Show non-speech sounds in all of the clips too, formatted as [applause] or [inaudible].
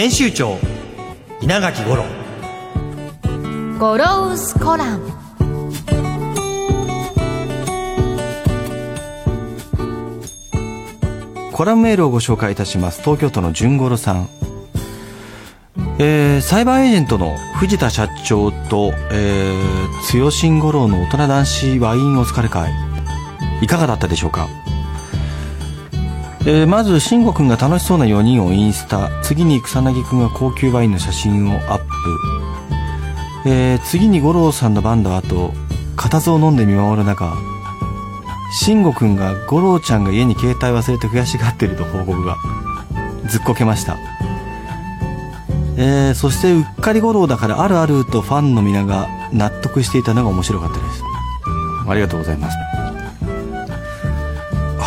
編集長稲垣五郎。ゴロウスコラム。コラムメールをご紹介いたします。東京都の純五郎さん。えー、サイバーエージェントの藤田社長と、えー、強しん五郎の大人男子ワインお疲れ会。いかがだったでしょうか？えー、まず慎吾くんが楽しそうな4人をインスタ。次に草薙くんが高級ワインの写真をアップ、えー、次に五郎さんの番の後固唾を飲んで見守る中慎吾くんが五郎ちゃんが家に携帯忘れて悔しがってると報告が。ずっこけました。えー、そしてうっかり五郎だからあるあるとファンの皆が納得していたのが面白かったです。ありがとうございます。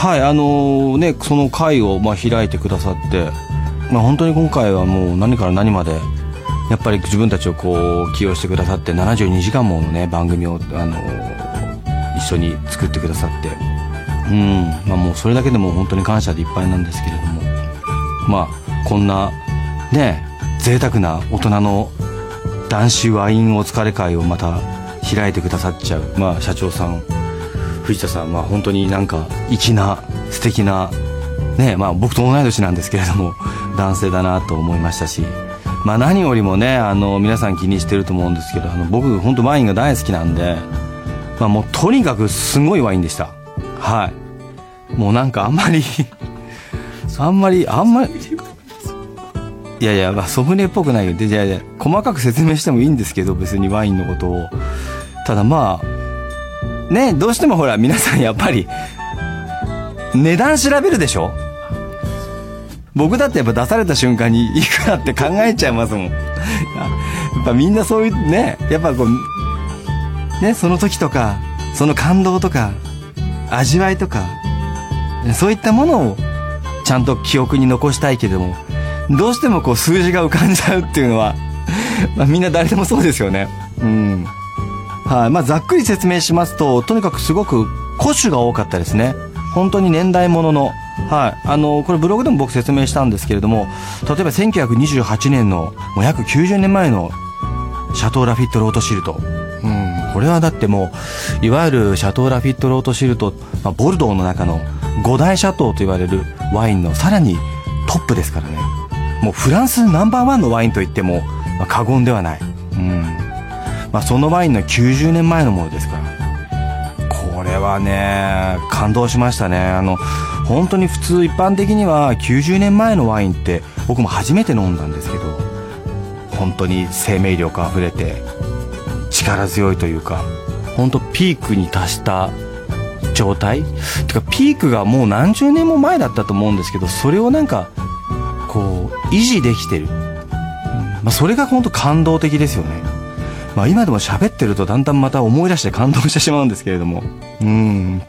はいあのー、ねその会をまあ開いてくださってまあ本当に今回はもう何から何までやっぱり自分たちをこう起用してくださって72時間ものね番組をあのー、一緒に作ってくださってうんまあもうそれだけでも本当に感謝でいっぱいなんですけれどもまあこんなね贅沢な大人の男子ワインお疲れ会をまた開いてくださっちゃう、まあ、社長さん藤田さんは本当になんか粋な素敵なねまあ僕と同い年なんですけれども男性だなと思いましたしまあ何よりもねあの皆さん気にしてると思うんですけどあの僕本当ワインが大好きなんでまあもうとにかくすごいワインでしたはいもうなんかあんまり [laughs] あんまりあんまりいやいや、まあ、ソムリエっぽくないよ。で、じゃあ、細かく説明してもいいんですけど、別にワインのことを。ただまあ、ね、どうしてもほら、皆さんやっぱり、値段調べるでしょ？僕だってやっぱ出された瞬間にいくらって考えちゃいますもん。やっぱみんなそういうね、やっぱこう、ね、その時とか、その感動とか、味わいとか、そういったものをちゃんと記憶に残したいけども、どうしてもこう数字が浮かんじゃうっていうのはまあみんな誰でもそうですよね。うん。はい。まあざっくり説明しますと、とにかくすごく古種が多かったですね。本当に年代物のの。はい。あの、これブログでも僕説明したんですけれども、例えば1928年の、もう約90年前のシャトーラフィットロートシルト。うん。これはだってもう、いわゆるシャトーラフィットロートシルト、まあ、ボルドーの中の五大シャトーと言われるワインのさらにトップですからね。もうフランスナンバーワンのワインといっても、まあ、過言ではない。うん。まあ、そのワインの90年前のものですから。これはね、感動しましたね。あの、本当に普通一般的には90年前のワインって僕も初めて飲んだんですけど、本当に生命力あふれて、力強いというか、本当ピークに達した状態てかピークがもう何十年も前だったと思うんですけど、それをなんかこう維持できてる、まあ、それが本当感動的ですよね、まあ、今でも喋ってるとだんだんまた思い出して感動してしまうんですけれども。うん。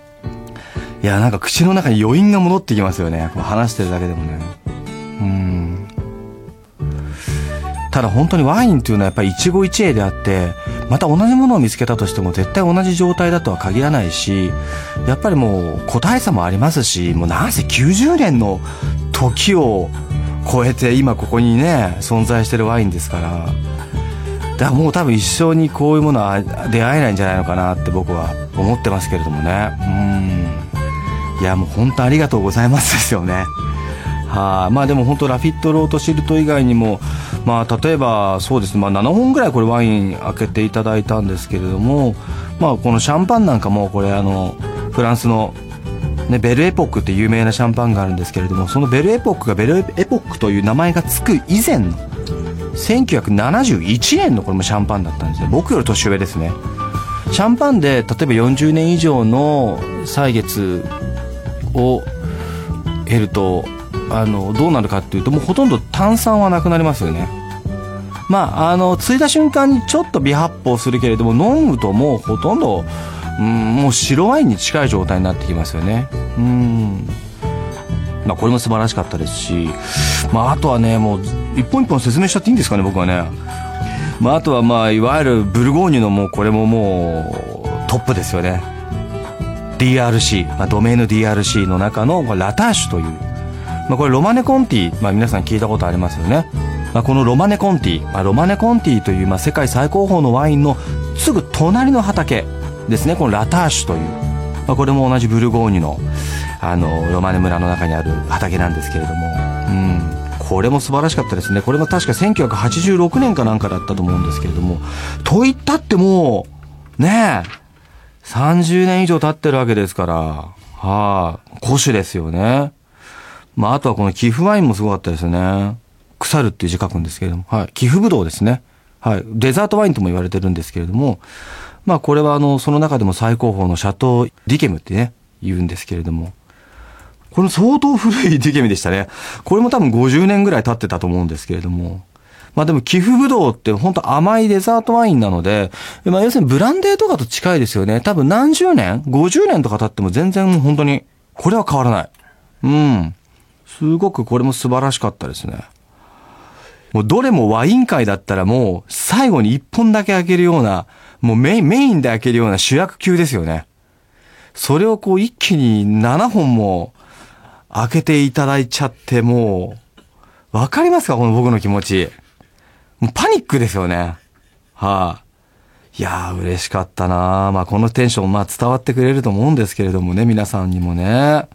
いやなんか口の中に余韻が戻ってきますよね。話してるだけでもね。うん。ただ本当にワインっていうのはやっぱり一期一会であってまた同じものを見つけたとしても絶対同じ状態だとは限らないしやっぱりもう個体差もありますしもうなんせ90年の時を超えて今ここにね存在してるワインですから。だからもう多分一生にこういうものは出会えないんじゃないのかなって僕は思ってますけれどもね。うん。いやもう本当ありがとうございますですよね。はい、まあでも本当ラフィットロートシルト以外にもまあ例えばそうですね、まあ、7本ぐらいこれワイン開けていただいたんですけれどもまあこのシャンパンなんかもこれあのフランスのね、ベルエポックって有名なシャンパンがあるんですけれどもそのベルエポックがベルエポックという名前が付く以前の1971年のこれもシャンパンだったんですね。僕より年上ですね。シャンパンで例えば40年以上の歳月を得るとあのどうなるかっていうともうほとんど炭酸はなくなりますよね。まああのついた瞬間にちょっと微発泡するけれども飲むともうほとんど、うん、もう白ワインに近い状態になってきますよね。うん。まあこれも素晴らしかったですしまああとはねもう一本一本説明しちゃっていいんですかね僕はね。まああとはまあいわゆるブルゴーニュのもうこれももうトップですよね。DRC、まあ、ドメインの DRC の中のラターシュという。まあ、これロマネコンティ、まあ、皆さん聞いたことありますよね、まあ、このロマネコンティ、まあ、ロマネコンティという、まあ、世界最高峰のワインのすぐ隣の畑ですね。このラターシュという、まあ、これも同じブルゴーニュのあのロマネ村の中にある畑なんですけれども、これも素晴らしかったですねこれも確か1986年かなんかだったと思うんですけれどもと言ったってもうねえ30年以上経ってるわけですからはあ古酒ですよねまあ、あとはこの寄付ワインもすごかったですね。腐るっていう字書くんですけれども、はい。寄付ぶどうですね。はい。デザートワインとも言われてるんですけれども、まあ、これはあの、その中でも最高峰のシャトー・ディケムってね、言うんですけれども、これも相当古いディケムでしたね。これも多分50年ぐらい経ってたと思うんですけれども、まあでも寄付ぶどうって本当甘いデザートワインなので、まあ要するにブランデーとかと近いですよね。多分何十年 ?50 年とか経っても全然本当に、これは変わらない。うん。すごくこれも素晴らしかったですね。もうどれもワイン会だったらもう最後に一本だけ開けるような、もうメイメインで開けるような主役級ですよね。それをこう一気に7本も開けていただいちゃってもう、わかりますか？この僕の気持ち。もうパニックですよね。はい、あ、いやー嬉しかったなまあこのテンションまあ伝わってくれると思うんですけれどもね、皆さんにもね。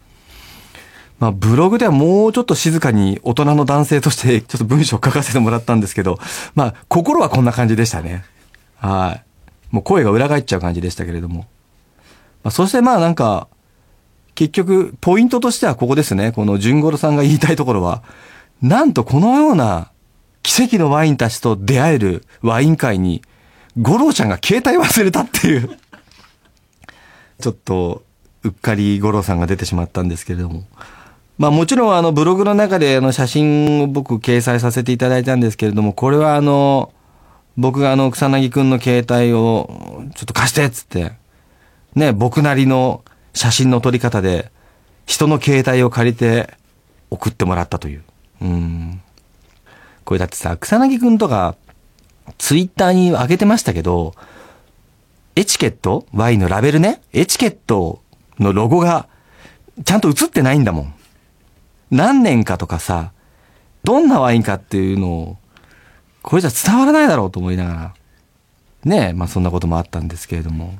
まあ、ブログではもうちょっと静かに大人の男性として [laughs] ちょっと文章を書かせてもらったんですけど、まあ、心はこんな感じでしたね。はい。もう声が裏返っちゃう感じでしたけれども。まあ、そしてまあなんか、結局、ポイントとしてはここですね。この純五郎さんが言いたいところは、なんとこのような奇跡のワインたちと出会えるワイン会に、五郎ちゃんが携帯忘れたっていうちょっと、うっかり五郎さんが出てしまったんですけれども。まあもちろんあのブログの中であの写真を僕掲載させていただいたんですけれども、これはあの、僕があの草薙くんの携帯をちょっと貸してっつって、ね、僕なりの写真の撮り方で人の携帯を借りて送ってもらったという。うん。これだってさ、草薙くんとかツイッターに上げてましたけど、エチケット？ワインのラベルね？エチケットのロゴがちゃんと映ってないんだもん。何年かとかさ、どんなワインかっていうのを、これじゃ伝わらないだろうと思いながら、ねえ、まあそんなこともあったんですけれども、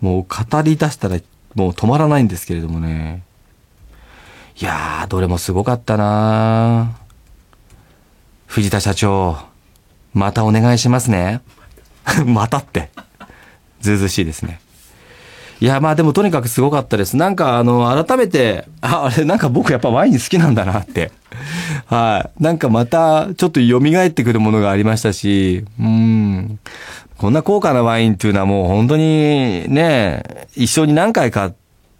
もう語り出したらもう止まらないんですけれどもね。いやー、どれもすごかったな藤田社長、またお願いしますね。[laughs] またって。ずうずしいですね。いや、まあでもとにかくすごかったです。なんかあの、改めて、あ、あれなんか僕やっぱワイン好きなんだなって。はい。なんかまたちょっと蘇ってくるものがありましたし、うん。こんな高価なワインっていうのはもう本当にね、一生に何回かっ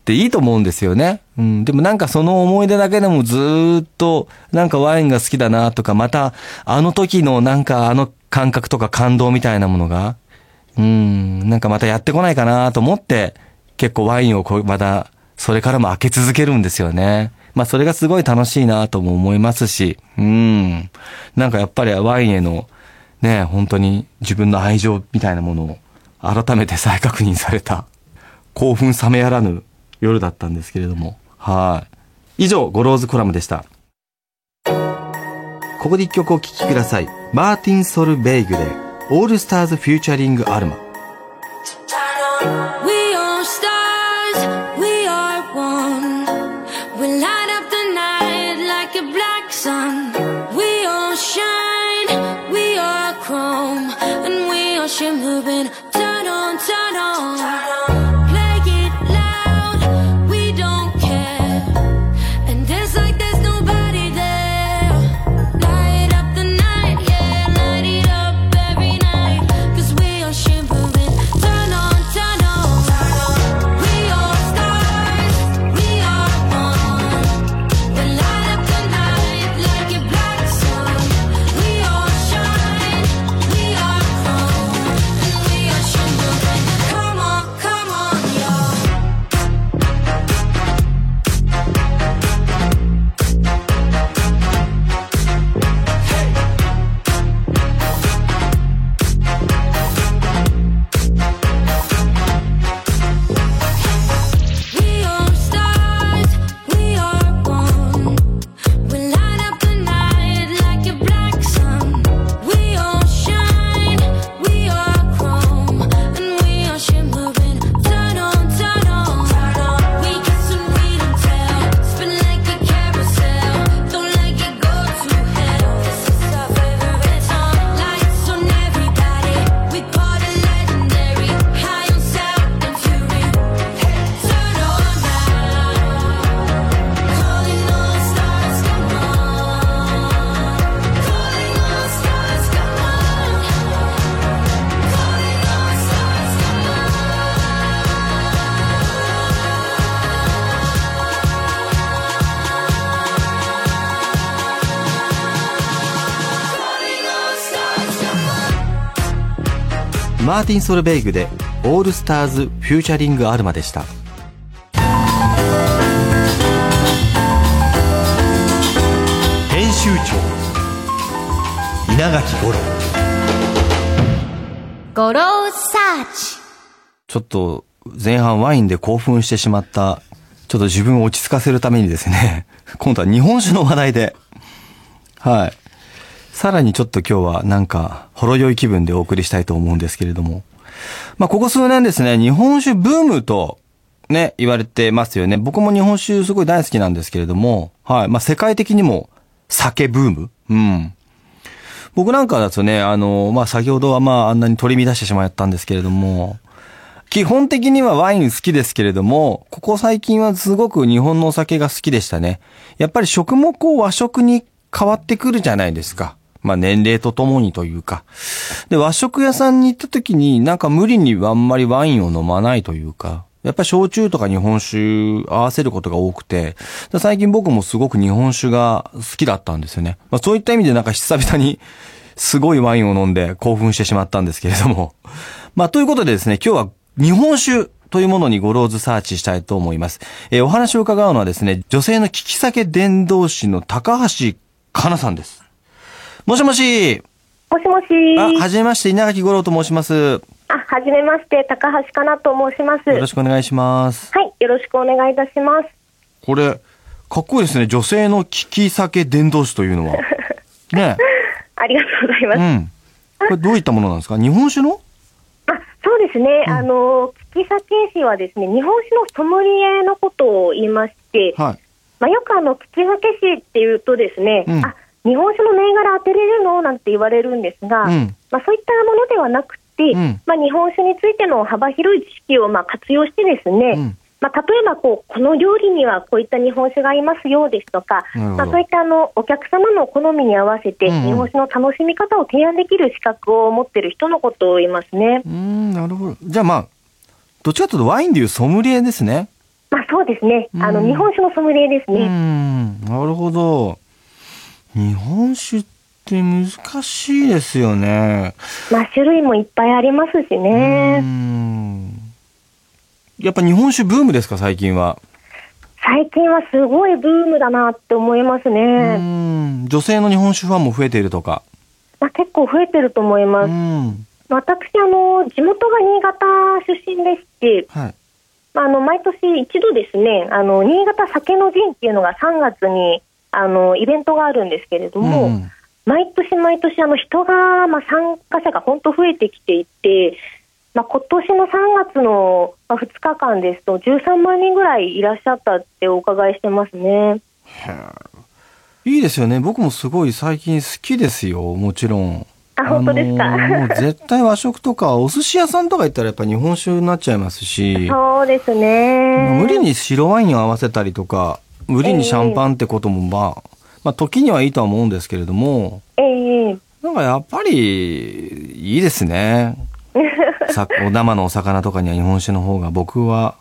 ていいと思うんですよね。うん。でもなんかその思い出だけでもずっとなんかワインが好きだなとか、またあの時のなんかあの感覚とか感動みたいなものが、うん、なんかまたやってこないかなと思って、結構ワインをこまだそれからも開け続けるんですよね。まあそれがすごい楽しいなとも思いますし、うん。なんかやっぱりワインへのね、本当に自分の愛情みたいなものを改めて再確認された興奮冷めやらぬ夜だったんですけれども。はい。以上、 Goro's Column でした。ここで一曲お聴きください。 Martin Solveig で、 All Stars featuring Alma。sun. We all shine, we are chrome, and we all shimmer. Martin Solveig で All Stars featuring Alma でした。編集長稲垣五郎。 Goro's Searchちょっと前半ワインで興奮してしまった。ちょっと自分を落ち着かせるためにですね。今度は日本酒の話題で。はいさらにちょっと今日はなんかほろ酔い気分でお送りしたいと思うんですけれどもまあここ数年ですね日本酒ブームとね、言われてますよね。僕も日本酒すごい大好きなんですけれども、はい。まあ、世界的にも酒ブームうん。僕なんかだとね、あの、まあ、先ほどはまあ、あんなに取り乱してしまったんですけれども、基本的にはワイン好きですけれども、ここ最近はすごく日本のお酒が好きでしたね。やっぱり食もこう和食に変わってくるじゃないですか。まあ年齢とともにというか。で、和食屋さんに行った時になんか無理にあんまりワインを飲まないというか、やっぱり焼酎とか日本酒合わせることが多くて、最近僕もすごく日本酒が好きだったんですよね。まあそういった意味でなんか久々にすごいワインを飲んで興奮してしまったんですけれども。まあということでですね、今日は日本酒というものにゴローズサーチしたいと思います。えーお話を伺うのはですね、女性の利き酒伝道師の高橋かなさんです。もしもし。もしもし。あ、はじめまして、稲垣五郎と申します。よあ、はじめまして、高橋かなと申します。ろしくお願いします。はい、よろしくお願いいたします。これ、かっこいいですね。女性の利き酒伝道師というのは。[laughs] ねありがとうございます。うん。これどういったものなんですか？日本酒の？あ、そうですね。あの、利き酒師はですね、日本酒のソムリエのことを言いまして、はい。まあ、よくあの、利き酒師っていうとですね、うんあ、日本酒の銘柄当てれるのなんて言われるんですが、うんまあ、そういったものではなくて、んまあ、日本酒についての幅広い知識をまあ活用してですね、うんまあ、例えばこうこの料理にはこういった日本酒が合いますよですとか、まあ、そういったあのお客様の好みに合わせて日本酒の楽しみ方を提案できる資格を持っている人のことを言いますね。うーん、なるほど。じゃあまあ、どっちかというとワインでいうソムリエですね。まあ、そうですね。あのうん日本酒のソムリエですね。ん、なるほど。日本酒って難しいですよね。まあ、種類もいっぱいありますしね。ん。やっぱ日本酒ブームですか、最近は？最近はすごいブームだなって思いますね。ん。女性の日本酒ファンも増えているとか。まあ、結構増えてると思いうます。ん。私、あの、地元が新潟出身でして、はい。まあ、あの毎年一度ですね、あの新潟酒の陣っていうのが3月にあのイベントがあるんですけれども、うん毎年毎年あの人が、まあ、参加者が本当増えてきていて、まあ、今年の3月の、まあ、2日間ですと13万人ぐらいいらっしゃったってお伺いしてますね。いいですよね。僕もすごい最近好きですよ。もちろん。あ本当ですか？あのーもう絶対和食とか、お寿司屋さんとか行ったらやっぱ日本酒になっちゃいますし、そうですね。無理に白ワインを合わせたりとか、無理にシャンパンってこともまあ、まあ時にはいいとは思うんですけれども、ええなんかやっぱりいいですね。[laughs] さお生のお魚とかには日本酒の方が僕は、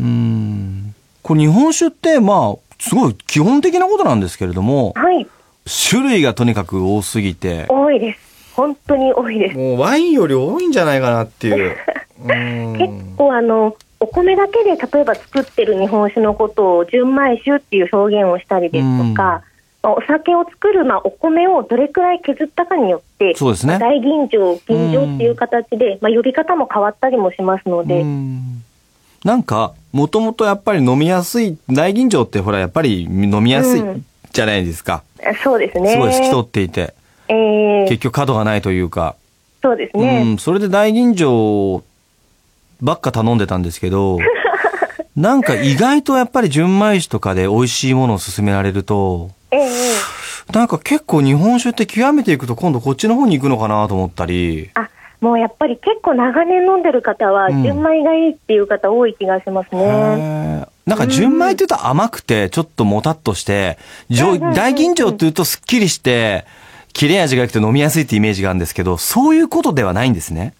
うーん。これ日本酒ってまあ、すごい基本的なことなんですけれども、はい、種類がとにかく多すぎて、多いです。本当に多いです。もうワインより多いんじゃないかなっていう。[laughs] う結構あのお米だけで例えば作ってる日本酒のことを純米酒っていう表現をしたりですとか、まあお酒を作る、まあ、お米をどれくらい削ったかによってそうですね。大吟醸吟醸っていう形で、まあ、呼び方も変わったりもしますので、うん。なんか、もともとやっぱり飲みやすい、大吟醸ってほらやっぱり飲みやすいうんじゃないですか。そうですね。すごい透き通っていて、えー。結局角がないというか。そうですうね、ん、それで大吟醸ばっか頼んでたんですけど、[laughs] なんか意外とやっぱり純米酒とかで美味しいものを勧められると、ええ。なんか結構日本酒って極めていくと今度こっちの方に行くのかなと思ったり、あもうやっぱり結構長年飲んでる方はうん。純米がいいっていう方多い気がしますね。へー。なんか純米って言うと甘くて、ちょっともたっとして、大吟醸って言うとすっきりして、切れ味が良くて飲みやすいってイメージがあるんですけど、そういうことではないんですね。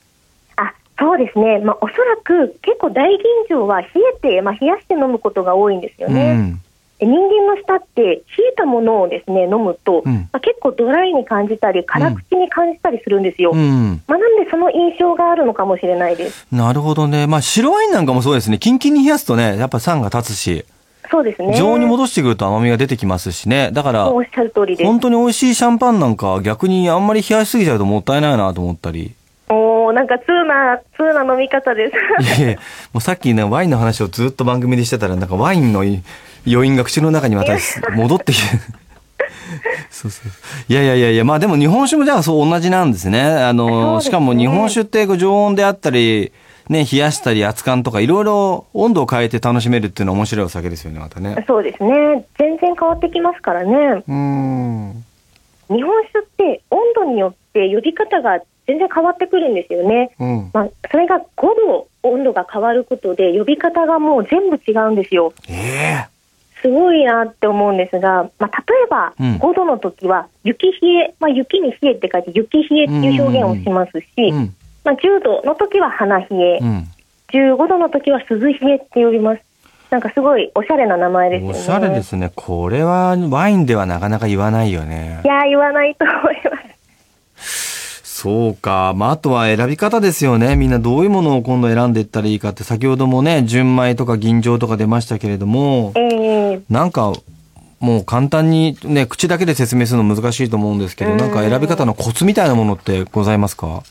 あそうですね、まあ、おそらく結構大吟醸は冷えて、まあ、冷やして飲むことが多いんですようね。ん。で人間の舌って冷えたものをですね飲むと、うんまあ、結構ドライに感じたり辛口に感じたりするんですよ、うん。まあ、なんでその印象があるのかもしれないですなるほどね。まあ、白ワインなんかもそうですね。キンキンに冷やすとね、やっぱ酸が立つし、そうですね常温に戻してくると甘みが出てきますしね。だから、おっしゃる通りです本当に美味しいシャンパンなんか逆にあんまり冷やしすぎちゃうともったいないなと思ったり。おーなんか通な通な飲み方ですいやいや、もうさっきね、ワインの話をずっと番組でしてたら、なんかワインの余韻が口の中にまた戻ってきて。[laughs] そうそう。いやいやいやいや、まあでも日本酒もじゃあそう同じなんですね。あの、ねしかも日本酒ってこう常温であったり、ね、冷やしたり熱燗とかいろいろ温度を変えて楽しめるっていうのは面白いお酒ですよね、またね。そうですね全然変わってきますからねうん。日本酒って温度によって呼び方が全然変わってくるんですよねうん。まあ、それが5度温度が変わることで呼び方がもう全部違うんですよ。ええすごいなって思うんですが、まあ、例えばうん5度の時は雪冷え、まあ、雪に冷えって書いて雪冷えっていう表現をしますし、うん。まあ、10度の時は花冷え、うん。15度の時は涼冷えって呼びます。なんかすごいおしゃれな名前ですよね。おしゃれですね。これはワインではなかなか言わないよねい。やー言わないと思います。そうか。まあ、あとは選び方ですよね。みんなどういうものを今度選んでいったらいいかって、先ほどもね、純米とか吟醸とか出ましたけれどもえ、ー、なんか、もう簡単にね、口だけで説明するの難しいと思うんですけど、うんなんか選び方のコツみたいなものってございますか？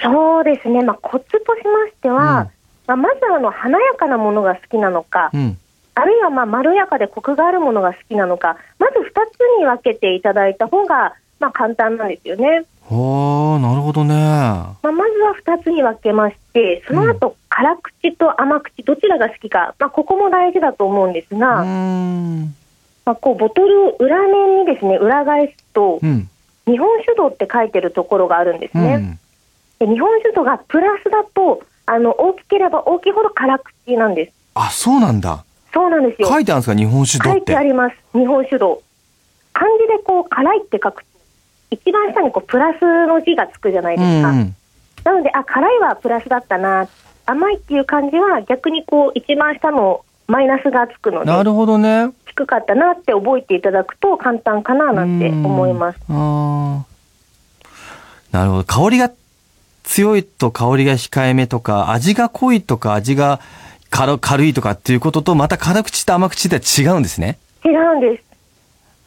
そうですね、まあ、コツとしましては、うんまあ、まずあの華やかなものが好きなのか、うん。あるいはまあまろやかでコクがあるものが好きなのか、まず2つに分けていただいた方がまあ簡単なんですよね。はあ、なるほどね。まあ、まずは2つに分けまして、その後、辛口と甘口、どちらが好きか、まあ、ここも大事だと思うんですうが。まあ、こうボトルを裏面にですね裏返すと、うん。日本酒度って書いてるところがあるんですね。うん。で日本酒度がプラスだとあの大きければ大きいほど辛口なんです。あ、そうなんだ。そうなんですよ。書いてあるんですか？日本酒度って書いてあ。ります。日本酒度。漢字でこう辛いって書くと一番下にこうプラスの字がつくじゃないですか。うん。なのであ辛いはプラスだったな。甘いっていう感じは逆にこう一番下のマイナスがつくのでなるほどね。低かったなって覚えていただくと簡単かななんて思います。うん。あーなるほど。香りが強いと香りが控えめとか、味が濃いとか味が軽軽いとかっていうことと、また辛口と甘口では違うんですね。違うんです。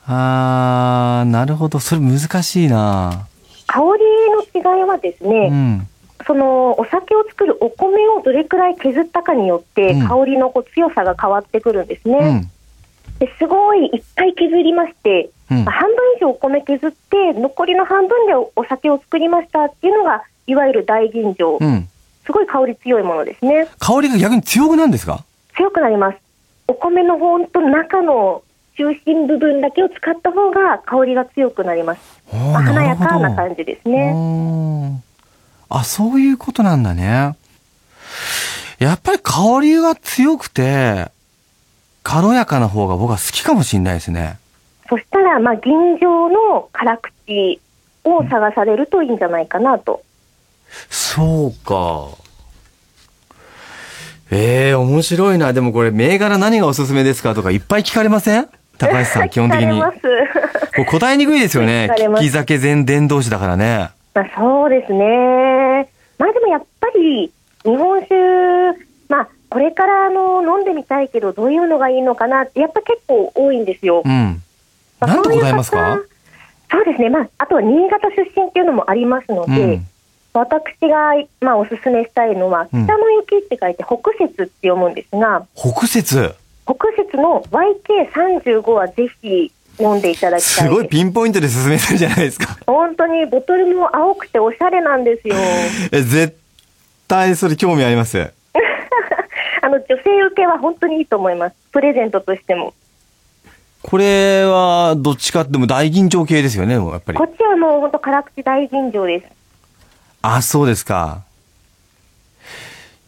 あー、なるほど。それ難しいな香りの違いはですね、うん。そのお酒を作るお米をどれくらい削ったかによって、うん香りのこう強さが変わってくるんですね。うん。ですごいいっぱい削りまして、うんまあ半分以上お米削って残りの半分でおお酒を作りましたっていうのがいわゆる大吟醸、うん。すごい香り強いものですね香りが逆に強くなんですか？強くなりますお米のほんと中の中心部分だけを使った方が香りが強くなります、あまあー華やかな感じですねうんあ、そういうことなんだね。やっぱり香りが強くて、軽やかな方が僕は好きかもしれないですね。そしたらまあ吟醸の辛口を探されるといいんじゃないかなとそうか。ええ面白いな。でもこれ、銘柄何がおすすめですかとかいっぱい聞かれません？高橋さん、[laughs] 基本的に。[laughs] 答えにくいですよね聞き酒全伝同士だからね。まあ、そうですね。まあでもやっぱり日本酒、まあこれからあの飲んでみたいけどどういうのがいいのかなってやっぱ結構多いんですよ。うん。まあ何と答えますか？そうですね。まああとは新潟出身っていうのもありますので、うん。私がまあおすすめしたいのはうん北の雪って書いて北雪って読むんですが、北節。北雪の YK35 はぜひ飲んでいただきたいです。すごいピンポイントで進めてるじゃないですか。本当にボトルも青くておしゃれなんですよ。[laughs] え、絶対それ興味あります。[laughs] あの女性受けは本当にいいと思います。プレゼントとしても。これは、どっちかっても大吟醸系ですよね、やっぱりこ。っちはもう本当辛口大吟醸です。あ、そうですか。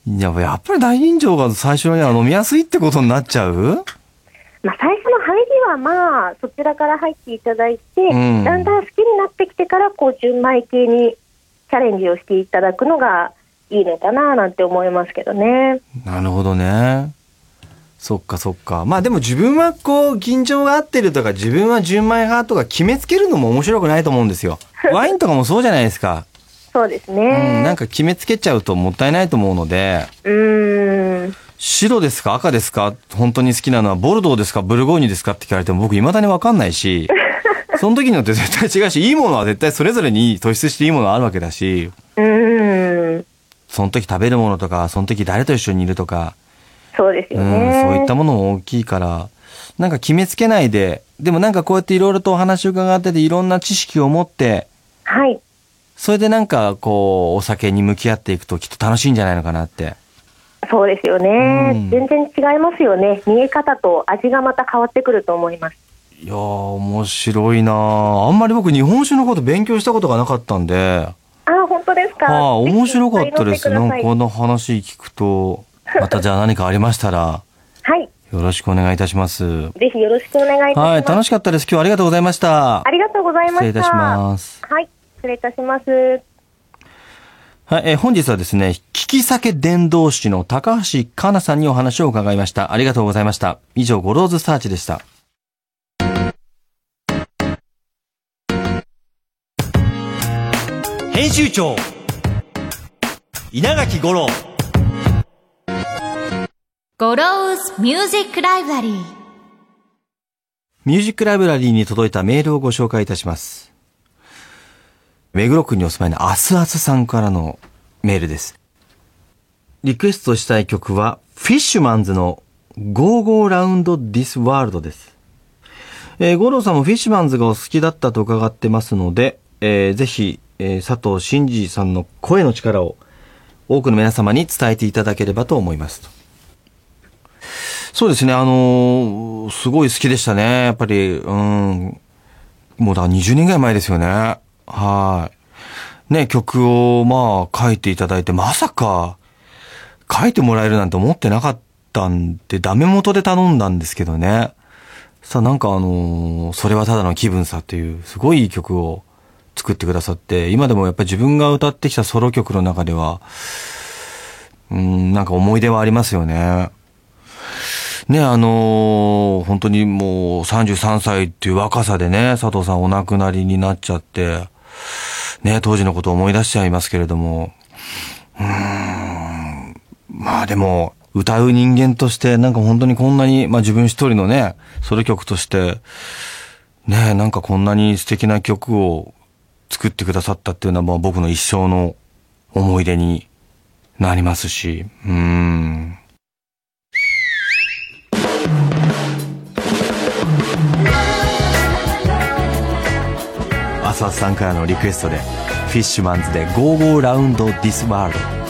いや、やっぱり大吟醸が最初には飲みやすいってことになっちゃう？まあ最初の入りはまあそちらから入っていただいて、んだんだん好きになってきてからこう純米系にチャレンジをしていただくのがいいのかななんて思いますけどね。なるほどね。そっかそっか。まあでも自分はこう、緊張が合ってるとか、自分は純米派とか決めつけるのも面白くないと思うんですよ。[laughs] ワインとかもそうじゃないですか。そうですうん、ね。なんか決めつけちゃうともったいないと思うので、うーん。白ですか赤ですか本当に好きなのはボルドーですかブルゴーニュですかって聞かれても僕未だにわかんないし、[laughs] その時によって絶対違うし、いいものは絶対それぞれに突出していいものはあるわけだし、うーん。その時食べるものとか、その時誰と一緒にいるとか、そうですようん、ね。そういったものも大きいから、なんか決めつけないで、でもなんかこうやっていろいろとお話を伺ってて、いろんな知識を持って、はい。それでなんかこう、お酒に向き合っていくときっと楽しいんじゃないのかなって。そうですよね、うん全然違いますよね。見え方と味がまた変わってくると思います。いやー、面白いなーあんまり僕日本酒のこと勉強したことがなかったんで、ああ、本当ですか。あ面白かったです。なんかこの話聞くと、[laughs] またじゃあ何かありましたら、はい。よろしくお願いいたします。ぜひよろしくお願いいたします。はい、楽しかったです。今日はありがとうございましたあ。りがとうございました。失礼いたします。はい。失礼いたします。はい、えー本日はですね、聞き酒伝道師の高橋香奈さんにお話を伺いました。ありがとうございました。以上、ゴローズサーチでした。編集長稲垣吾郎Goro's Music Library Music Library に届いたメールをご紹介いたします。目黒区にお住まいのアスアスさんからのメールです。リクエストしたい曲は、フィッシュマンズの Go Go Round This World です。えー、五郎さんもフィッシュマンズがお好きだったと伺ってますので、えーぜひ、えー佐藤伸治さんの声の力を多くの皆様に伝えていただければと思います。そうですね、あのーすごい好きでしたね。やっぱり、うん。もうだ、20年ぐらい前ですよね。はい。ね、曲を、まあ、書いていただいて、まさか、書いてもらえるなんて思ってなかったんで、ダメ元で頼んだんですけどね。さあ、なんかあのーそれはただの気分さっていう、すごいいい曲を作ってくださって、今でもやっぱり自分が歌ってきたソロ曲の中では、うん、なんか思い出はありますよね。ね、あのー本当にもう33歳っていう若さでね、佐藤さんお亡くなりになっちゃって、ね、当時のことを思い出しちゃいますけれども、うん、まあでも、歌う人間として、なんか本当にこんなに、まあ自分一人のね、ソロ曲として、ね、なんかこんなに素敵な曲を作ってくださったっていうのは、まあ僕の一生の思い出になりますし、うん。浅田さんからのリクエストで、フィッシュマンズで Go Go Round This World。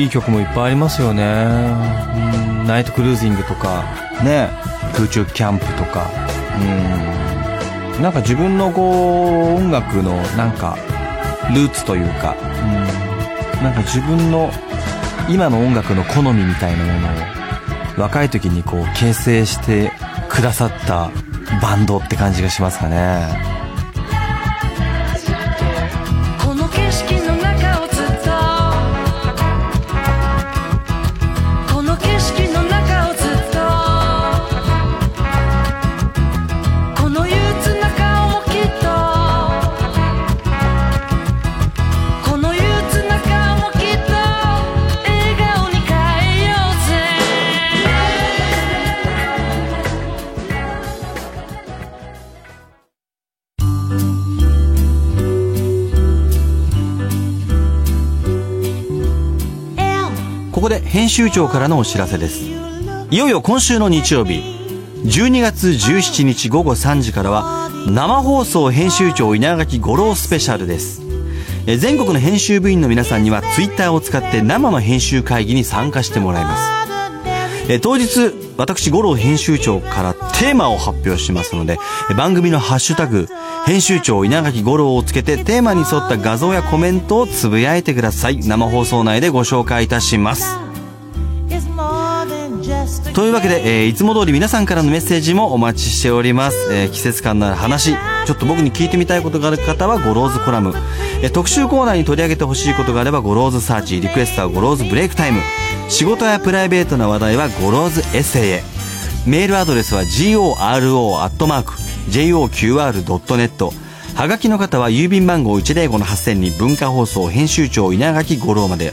いい曲もいっぱいありますよね。うん。ナイトクルージングとか。ね。空中キャンプとか。うん。なんか自分のこう音楽のなんかルーツというか。うん。なんか自分の今の音楽の好みみたいなものを若い時にこう形成してくださったバンドって感じがしますかね編集長からのお知らせです。いよいよ今週の日曜日12月17日午後3時からは生放送編集長稲垣吾郎スペシャルです。全国の編集部員の皆さんにはツイッターを使って生の編集会議に参加してもらいます。当日私五郎編集長からテーマを発表しますので番組のハッシュタグ編集長稲垣五郎をつけてテーマに沿った画像やコメントをつぶやいてください。生放送内でご紹介いたします。というわけで、えーいつも通り皆さんからのメッセージもお待ちしております、えー季節感のある話。ちょっと僕に聞いてみたいことがある方は Goro's Column、えー特集コーナーに取り上げてほしいことがあれば Goro's Search。リクエストは Goro's Break Time。仕事やプライベートな話題は Goro's Essay へ。メールアドレスは goro.joqr.net はがきの方は郵便番号105-8000に文化放送編集長稲垣五郎まで。